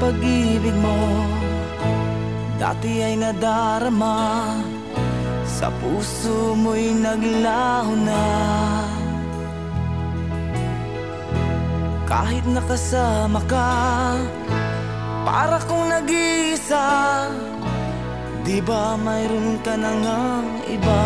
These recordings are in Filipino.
pag-ibig mo Dati ay nadarama. Sa puso mo'y naglaho na. Kahit nakasama ka Para kong nag-iisa. Di ba mayroon ka na ngang iba?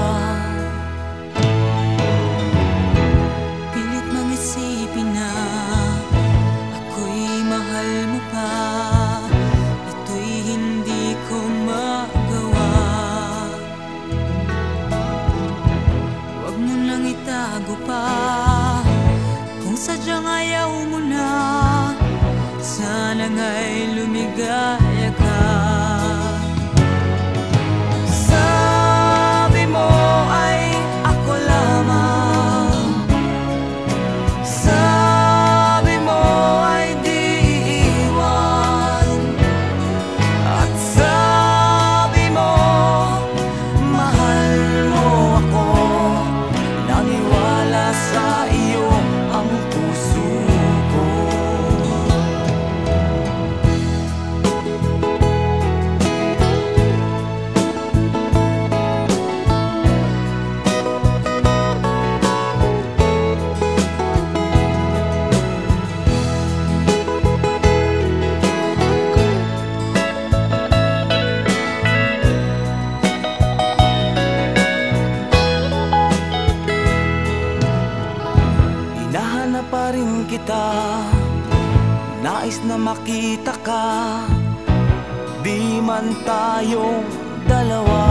Itago pa. Kung sadyang ayaw mo na Sana nga'y lumigaya Hinahanap pa rin kita. Nais na makita ka. Di man tayong dalawa.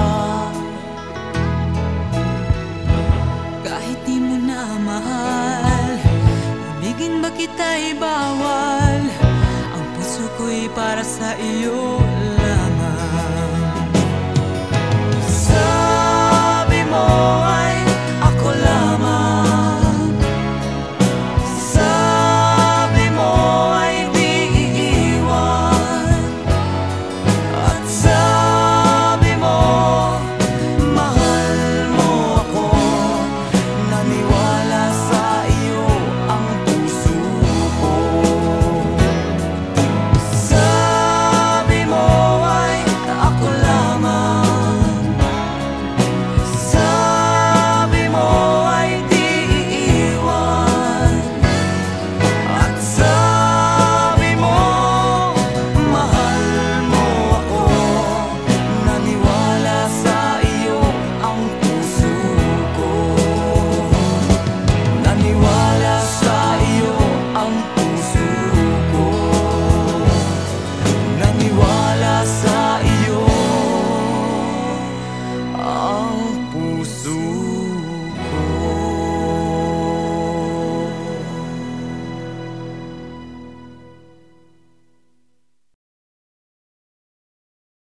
Kahit di mo na mahal Ibigin ba kita'y bawal? Ang puso ko'y para sa iyo